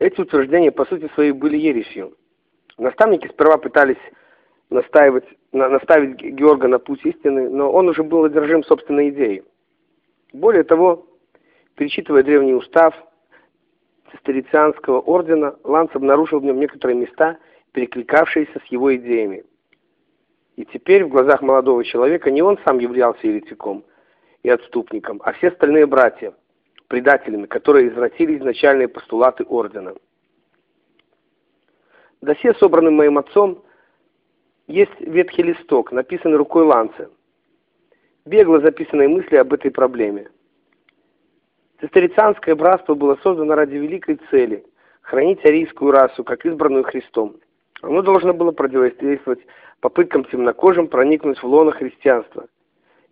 Эти утверждения по сути своей были ересью. Наставники сперва пытались настаивать, на, наставить Георга на путь истины, но он уже был одержим собственной идеей. Более того, перечитывая древний устав цистерицианского ордена, Ланс обнаружил в нем некоторые места, перекликавшиеся с его идеями. И теперь в глазах молодого человека не он сам являлся еретиком и отступником, а все остальные братья, предателями, которые извратили изначальные постулаты ордена. Досье, собранным моим отцом, есть ветхий листок, написанный рукой Ланца. Бегло записанные мысли об этой проблеме. Цистерицианское братство было создано ради великой цели – хранить арийскую расу, как избранную Христом. Оно должно было противодействовать попыткам темнокожим проникнуть в лоно христианства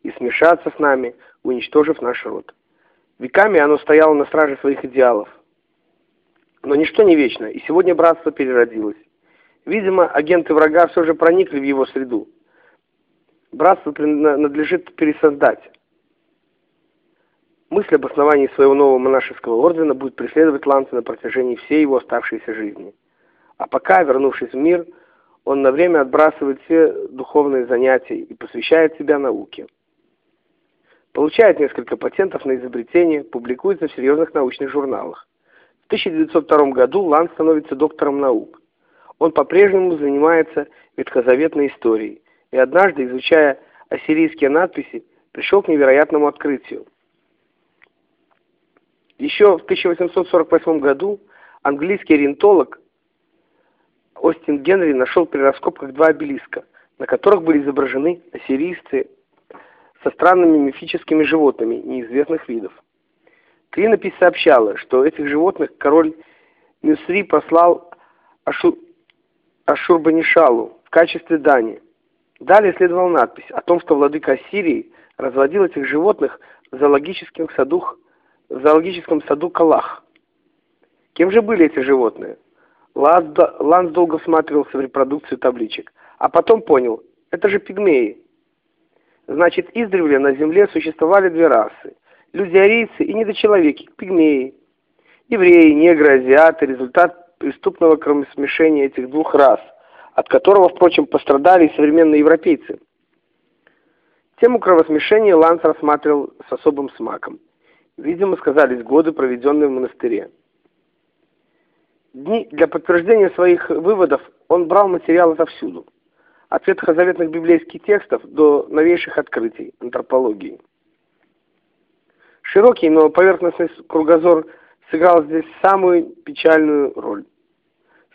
и смешаться с нами, уничтожив наш род. Веками оно стояло на страже своих идеалов. Но ничто не вечно, и сегодня братство переродилось. Видимо, агенты врага все же проникли в его среду. Братство надлежит пересоздать. Мысль об основании своего нового монашеского ордена будет преследовать Ланца на протяжении всей его оставшейся жизни. А пока, вернувшись в мир, он на время отбрасывает все духовные занятия и посвящает себя науке. Получает несколько патентов на изобретение, публикуется в серьезных научных журналах. В 1902 году Лан становится доктором наук. Он по-прежнему занимается ветхозаветной историей и однажды, изучая ассирийские надписи, пришел к невероятному открытию. Еще в 1848 году английский ориентолог Остин Генри нашел при раскопках два обелиска, на которых были изображены ассирийцы со странными мифическими животными неизвестных видов. Клинопись сообщала, что этих животных король Мюсри послал Ашу... Ашурбанишалу в качестве дани. Далее следовала надпись о том, что владыка Ассирии разводил этих животных в зоологическом саду, в зоологическом саду Калах. Кем же были эти животные? Ланс долго всматривался в репродукцию табличек, а потом понял, это же пигмеи. Значит, издревле на Земле существовали две расы – люди-арийцы и недочеловеки, пигмеи. Евреи, негры, азиаты – результат преступного кровосмешения этих двух рас, от которого, впрочем, пострадали и современные европейцы. Тему кровосмешения Ланс рассматривал с особым смаком. Видимо, сказались годы, проведенные в монастыре. Дни для подтверждения своих выводов он брал материалы отовсюду. От ветхозаветных библейских текстов до новейших открытий антропологии. Широкий, но поверхностный кругозор сыграл здесь самую печальную роль.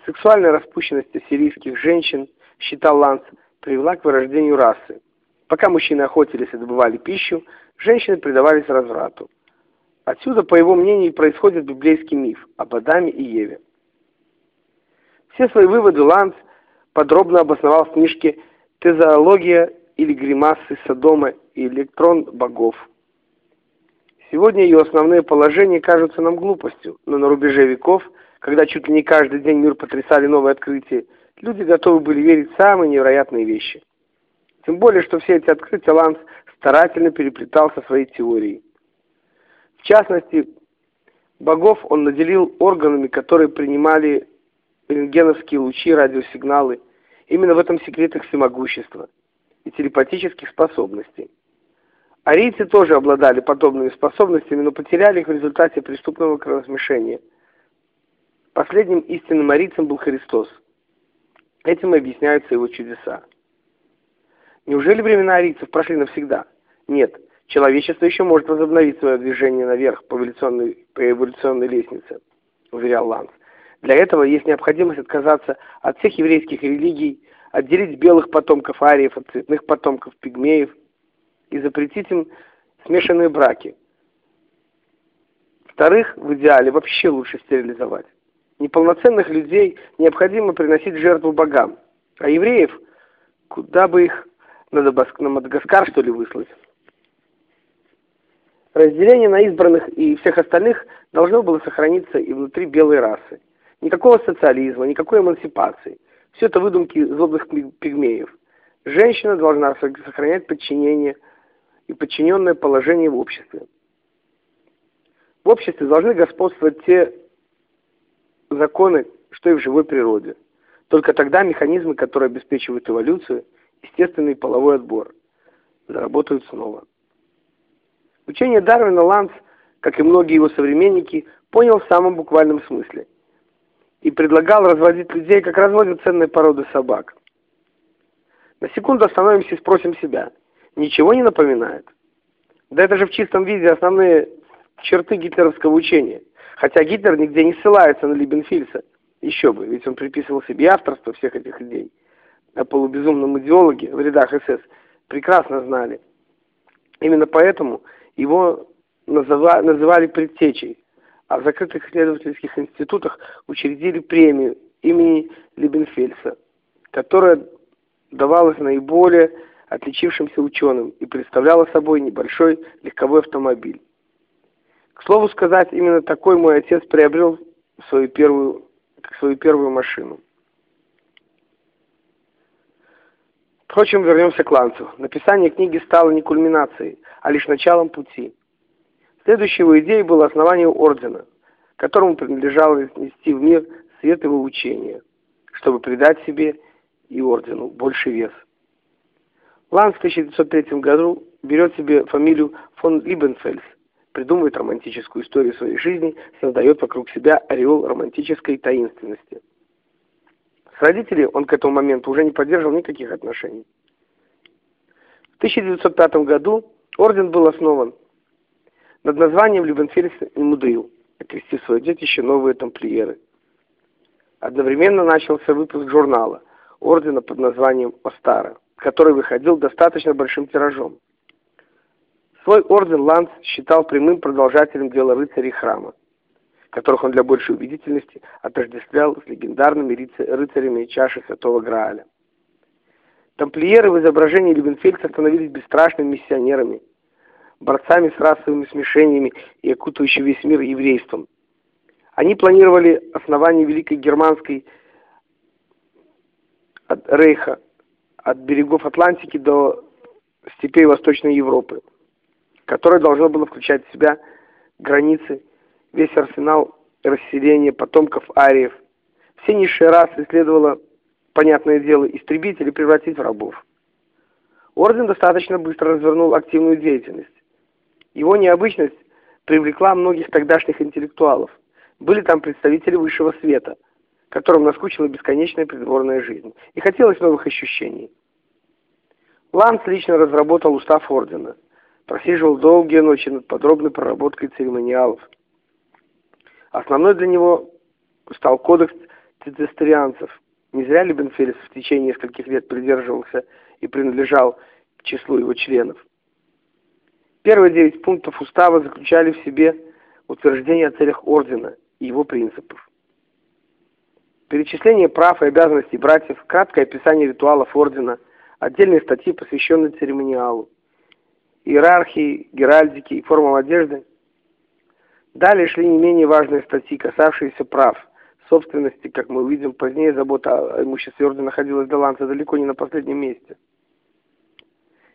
Сексуальная распущенность ассирийских женщин, считал Ланс, привела к вырождению расы. Пока мужчины охотились и добывали пищу, женщины предавались разврату. Отсюда, по его мнению, происходит библейский миф об Адаме и Еве. Все свои выводы Ланс подробно обосновал в книжке «Тезоология или гримасы Содома и электрон богов». Сегодня ее основные положения кажутся нам глупостью, но на рубеже веков, когда чуть ли не каждый день мир потрясали новые открытия, люди готовы были верить в самые невероятные вещи. Тем более, что все эти открытия Ланс старательно переплетал со своей теорией. В частности, богов он наделил органами, которые принимали рентгеновские лучи, радиосигналы. Именно в этом секрет их всемогущества и телепатических способностей. Арийцы тоже обладали подобными способностями, но потеряли их в результате преступного кровосмешения. Последним истинным арийцем был Христос. Этим и объясняются его чудеса. Неужели времена арийцев прошли навсегда? Нет, человечество еще может возобновить свое движение наверх по эволюционной, по эволюционной лестнице, уверял Ланс. Для этого есть необходимость отказаться от всех еврейских религий, отделить белых потомков ариев от цветных потомков пигмеев и запретить им смешанные браки. Вторых, в идеале, вообще лучше стерилизовать. Неполноценных людей необходимо приносить жертву богам, а евреев, куда бы их, надо на Мадагаскар, что ли, выслать. Разделение на избранных и всех остальных должно было сохраниться и внутри белой расы. Никакого социализма, никакой эмансипации. Все это выдумки злобных пигмеев. Женщина должна сохранять подчинение и подчиненное положение в обществе. В обществе должны господствовать те законы, что и в живой природе. Только тогда механизмы, которые обеспечивают эволюцию, естественный половой отбор, заработают снова. Учение Дарвина Ланс, как и многие его современники, понял в самом буквальном смысле и предлагал разводить людей, как разводят ценные породы собак. На секунду остановимся и спросим себя, ничего не напоминает? Да это же в чистом виде основные черты гитлеровского учения. Хотя Гитлер нигде не ссылается на Либенфильса. Еще бы, ведь он приписывал себе авторство всех этих идей. А полубезумном идеологе в рядах СС прекрасно знали. Именно поэтому его называли предтечей, а в закрытых исследовательских институтах учредили премию имени Либенфельса, которая давалась наиболее отличившимся ученым и представляла собой небольшой легковой автомобиль. К слову сказать, именно такой мой отец приобрел свою первую, свою первую машину. Впрочем, вернемся к Ланцу. Написание книги стало не кульминацией, а лишь началом пути. Следующей его идеей было основание ордена, которому принадлежало нести в мир свет его учения, чтобы придать себе и ордену больший вес. Ланс в 1903 году берет себе фамилию фон Либенфельс, придумывает романтическую историю своей жизни, создает вокруг себя ореол романтической таинственности. С родителями он к этому моменту уже не поддерживал никаких отношений. В 1905 году орден был основан над названием Любенфельс и Мудрил, окрестив свое детище новые тамплиеры. Одновременно начался выпуск журнала ордена под названием «Остара», который выходил достаточно большим тиражом. Свой орден Ланс считал прямым продолжателем дела рыцарей храма, которых он для большей убедительности отождествлял с легендарными рыцарями чаши Святого Грааля. Тамплиеры в изображении Левенфельда становились бесстрашными миссионерами, борцами с расовыми смешениями и окутывающим весь мир еврейством. Они планировали основание Великой Германской от Рейха от берегов Атлантики до степей Восточной Европы которое должно было включать в себя границы, весь арсенал расселения потомков ариев. Все низшие расы следовало, понятное дело, истребить или превратить в рабов. Орден достаточно быстро развернул активную деятельность. Его необычность привлекла многих тогдашних интеллектуалов. Были там представители высшего света, которым наскучила бесконечная придворная жизнь, и хотелось новых ощущений. Ланс лично разработал устав ордена – просиживал долгие ночи над подробной проработкой церемониалов. Основной для него стал кодекс цицистерианцев. Не зря Либенфельс в течение нескольких лет придерживался и принадлежал к числу его членов. Первые девять пунктов устава заключали в себе утверждение о целях ордена и его принципов. Перечисление прав и обязанностей братьев, краткое описание ритуалов ордена, отдельные статьи, посвященные церемониалу иерархии, геральдики и формам одежды. Далее шли не менее важные статьи, касавшиеся прав, собственности, как мы увидим позднее, забота о имуществе ордена находилась до Ланца далеко не на последнем месте.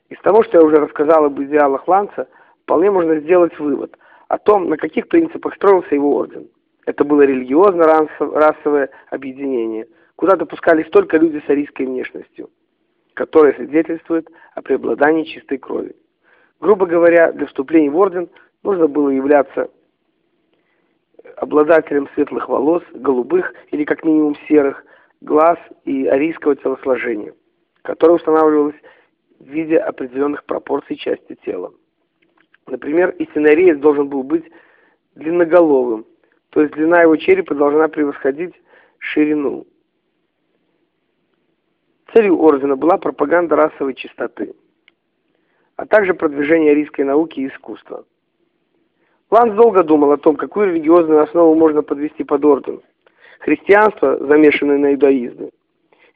Из того, что я уже рассказал об идеалах Ланца, вполне можно сделать вывод о том, на каких принципах строился его орден. Это было религиозно-расовое объединение, куда допускались только люди с арийской внешностью, которые свидетельствуют о преобладании чистой крови. Грубо говоря, для вступления в орден нужно было являться обладателем светлых волос, голубых или как минимум серых, глаз и арийского телосложения, которое устанавливалось в виде определенных пропорций части тела. Например, истинный ариец должен был быть длинноголовым, то есть длина его черепа должна превосходить ширину. Целью ордена была пропаганда расовой чистоты а также продвижение арийской науки и искусства. Ланс долго думал о том, какую религиозную основу можно подвести под орден. Христианство, замешанное на иудаизме.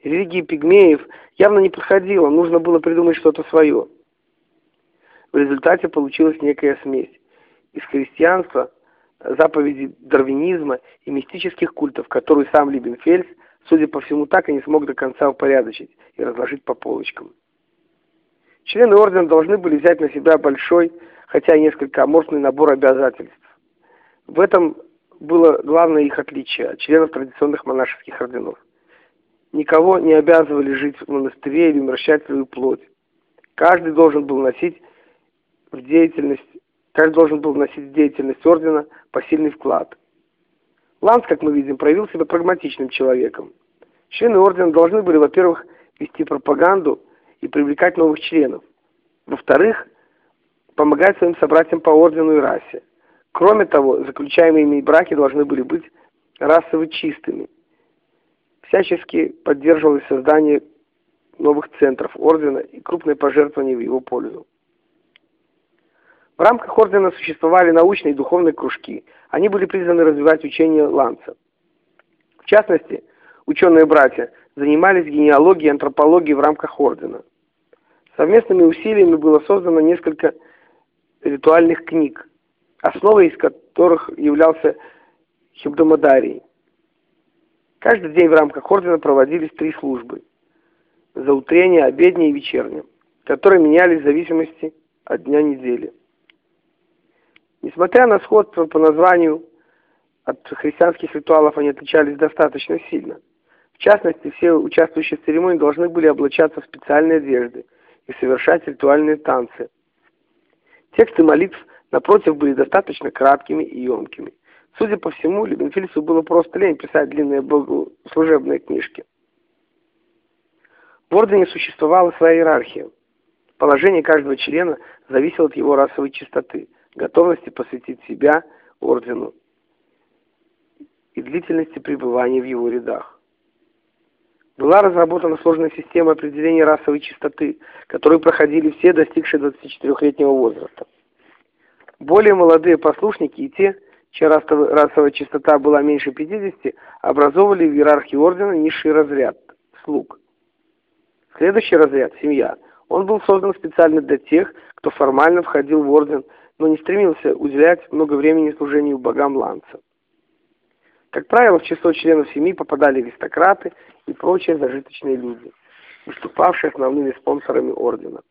Религии пигмеев явно не подходило, нужно было придумать что-то свое. В результате получилась некая смесь из христианства, заповедей дарвинизма и мистических культов, которую сам Либенфельс, судя по всему, так и не смог до конца упорядочить и разложить по полочкам. Члены ордена должны были взять на себя большой, хотя и несколько аморфный набор обязательств. В этом было главное их отличие от членов традиционных монашеских орденов. Никого не обязывали жить в монастыре или умращать свою плоть. Каждый должен был носить в деятельность, каждый должен был вносить в деятельность ордена посильный вклад. Ланс, как мы видим, проявил себя прагматичным человеком. Члены ордена должны были, во-первых, вести пропаганду и привлекать новых членов. Во-вторых, помогать своим собратьям по ордену и расе. Кроме того, заключаемые ими браки должны были быть расово чистыми. Всячески поддерживалось создание новых центров ордена и крупные пожертвования в его пользу. В рамках ордена существовали научные и духовные кружки. Они были призваны развивать учение Ланца. В частности, ученые-братья занимались генеалогией и антропологией в рамках ордена. Совместными усилиями было создано несколько ритуальных книг, основой из которых являлся Хибдомадарий. Каждый день в рамках ордена проводились три службы – заутрение, обедня и вечерня, которые менялись в зависимости от дня недели. Несмотря на сходство по названию, от христианских ритуалов они отличались достаточно сильно. В частности, все участвующие в церемонии должны были облачаться в специальные одежды и совершать ритуальные танцы. Тексты молитв, напротив, были достаточно краткими и емкими. Судя по всему, Лебенфельсу было просто лень писать длинные богослужебные книжки. В ордене существовала своя иерархия. Положение каждого члена зависело от его расовой чистоты – готовности посвятить себя ордену и длительности пребывания в его рядах. Была разработана сложная система определения расовой чистоты, которую проходили все достигшие 24-летнего возраста. Более молодые послушники и те, чья расовая чистота была меньше 50, образовывали в иерархии ордена низший разряд – слуг. Следующий разряд – семья. Он был создан специально для тех, кто формально входил в орден но не стремился уделять много времени служению богам Ланца. Как правило, в число членов семьи попадали аристократы и прочие зажиточные люди, выступавшие основными спонсорами ордена.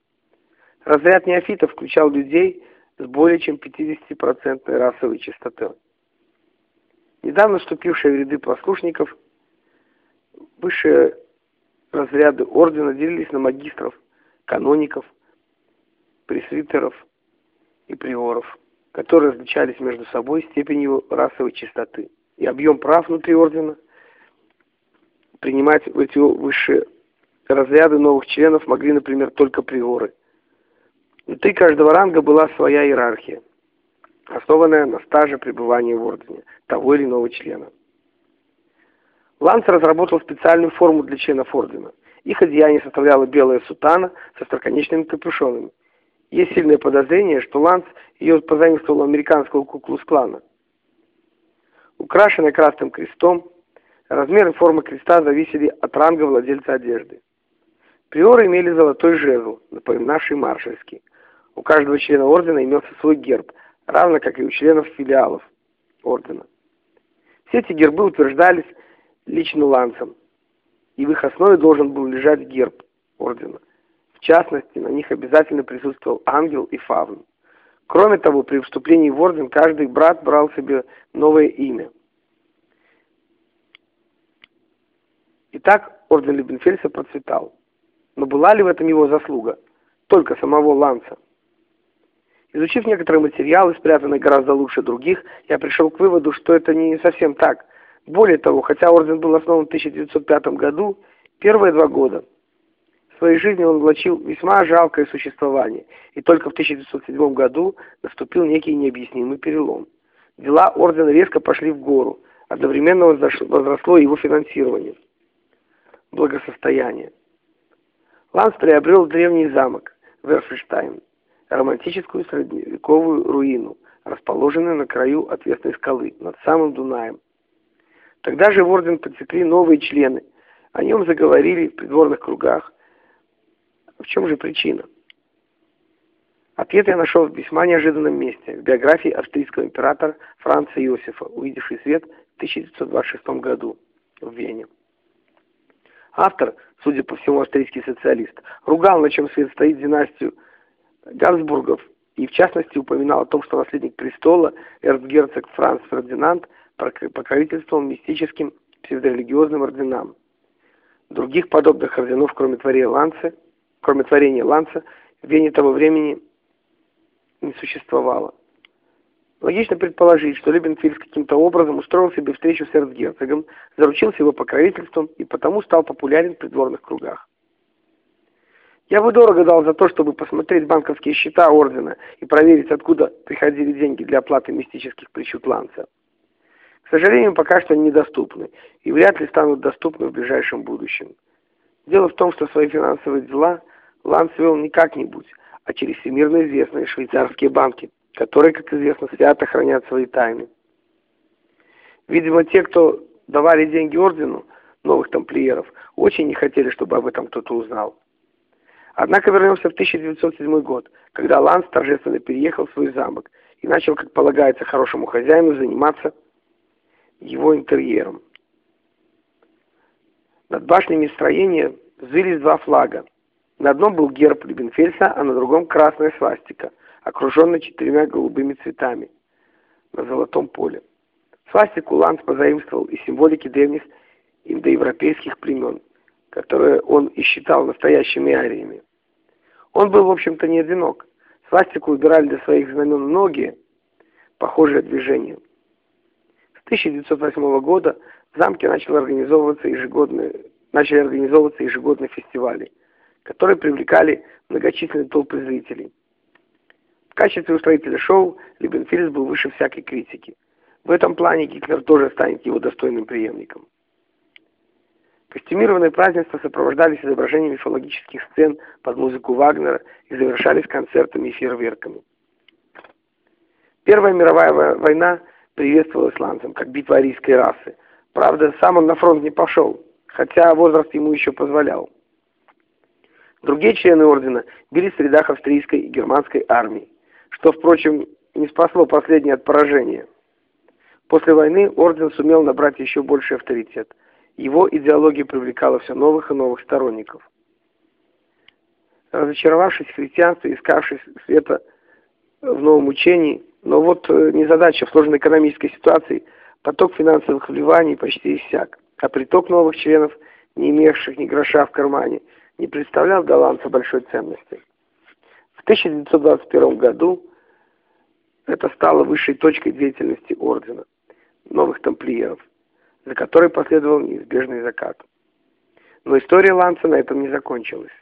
Разряд неофитов включал людей с более чем 50% расовой чистотой. Недавно вступившие в ряды послушников высшие разряды ордена делились на магистров, каноников, пресвитеров, и приоров, которые различались между собой степенью расовой чистоты и объем прав внутри ордена. Принимать эти высшие разряды новых членов могли, например, только приоры. Внутри каждого ранга была своя иерархия, основанная на стаже пребывания в ордене того или иного члена. Ланс разработал специальную форму для членов ордена. Их одеяние составляло белая сутана со остроконечными капюшонами, есть сильное подозрение, что Ланс ее позаимствовал у американского куклус-клана. Украшенная красным крестом, размеры формы креста зависели от ранга владельца одежды. Приоры имели золотой жезл, напоминавший маршальский. У каждого члена ордена имелся свой герб, равно как и у членов филиалов ордена. Все эти гербы утверждались лично ланцем, и в их основе должен был лежать герб ордена – в частности, на них обязательно присутствовал ангел и фавн. Кроме того, при вступлении в орден каждый брат брал себе новое имя. Итак, орден Либенфельса процветал. Но была ли в этом его заслуга? Только самого Ланца. Изучив некоторые материалы, спрятанные гораздо лучше других, я пришел к выводу, что это не совсем так. Более того, хотя орден был основан в 1905 году, первые два года своей жизни он влачил весьма жалкое существование, и только в 1907 году наступил некий необъяснимый перелом. Дела ордена резко пошли в гору, одновременно возросло его финансирование, благосостояние. Ланс приобрел древний замок Верфельштайн, романтическую средневековую руину, расположенную на краю отвесной скалы, над самым Дунаем. Тогда же в орден потекли новые члены, о нем заговорили в придворных кругах, в чем же причина? Ответ я нашел в весьма неожиданном месте, в биографии австрийского императора Франца Иосифа, увидевший свет в 1926 году в Вене. Автор, судя по всему австрийский социалист, ругал, на чем свет стоит династию Габсбургов, и в частности упоминал о том, что наследник престола, эрцгерцог Франц Фердинанд, покровительствовал мистическим псевдорелигиозным орденам. Других подобных орденов, кроме творения Ланца, кроме творения Ланца, в Вене того времени не существовало. Логично предположить, что Лебенфельд каким-то образом устроил себе встречу с эрцгерцогом, заручился его покровительством и потому стал популярен в придворных кругах. Я бы дорого дал за то, чтобы посмотреть банковские счета ордена и проверить, откуда приходили деньги для оплаты мистических причуд Ланца. К сожалению, пока что они недоступны и вряд ли станут доступны в ближайшем будущем. Дело в том, что свои финансовые дела Ланц вел не как-нибудь, а через всемирно известные швейцарские банки – которые, как известно, свято хранят свои тайны. Видимо, те, кто давали деньги ордену, новых тамплиеров, очень не хотели, чтобы об этом кто-то узнал. Однако вернемся в 1907 год, когда Ланс торжественно переехал в свой замок и начал, как полагается хорошему хозяину, заниматься его интерьером. Над башнями строения взвились два флага. На одном был герб Любенфельса, а на другом красная свастика – окруженный четырьмя голубыми цветами на золотом поле. Свастику Ланс позаимствовал из символики древних индоевропейских племен, которые он и считал настоящими ариями. Он был, в общем-то, не одинок. Свастику убирали для своих знамен многие похожие движения. С 1908 года в замке начали организовываться ежегодные, начали организовываться ежегодные фестивали, которые привлекали многочисленные толпы зрителей. В качестве устроителя шоу Либенфельд был выше всякой критики. В этом плане Гитлер тоже станет его достойным преемником. Костюмированные празднества сопровождались изображением мифологических сцен под музыку Вагнера и завершались концертами и фейерверками. Первая мировая война приветствовалась Ланцем как битва арийской расы. Правда, сам он на фронт не пошел, хотя возраст ему еще позволял. Другие члены ордена бились в рядах австрийской и германской армии что, впрочем, не спасло последнее от поражения. После войны орден сумел набрать еще больший авторитет. Его идеология привлекала все новых и новых сторонников. Разочаровавшись в христианстве, искавшись света в новом учении, но вот э, незадача в сложной экономической ситуации, поток финансовых вливаний почти иссяк, а приток новых членов, не имевших ни гроша в кармане, не представлял голландца большой ценности. В 1921 году это стало высшей точкой деятельности ордена, новых тамплиеров, за которой последовал неизбежный закат. Но история Ланца на этом не закончилась.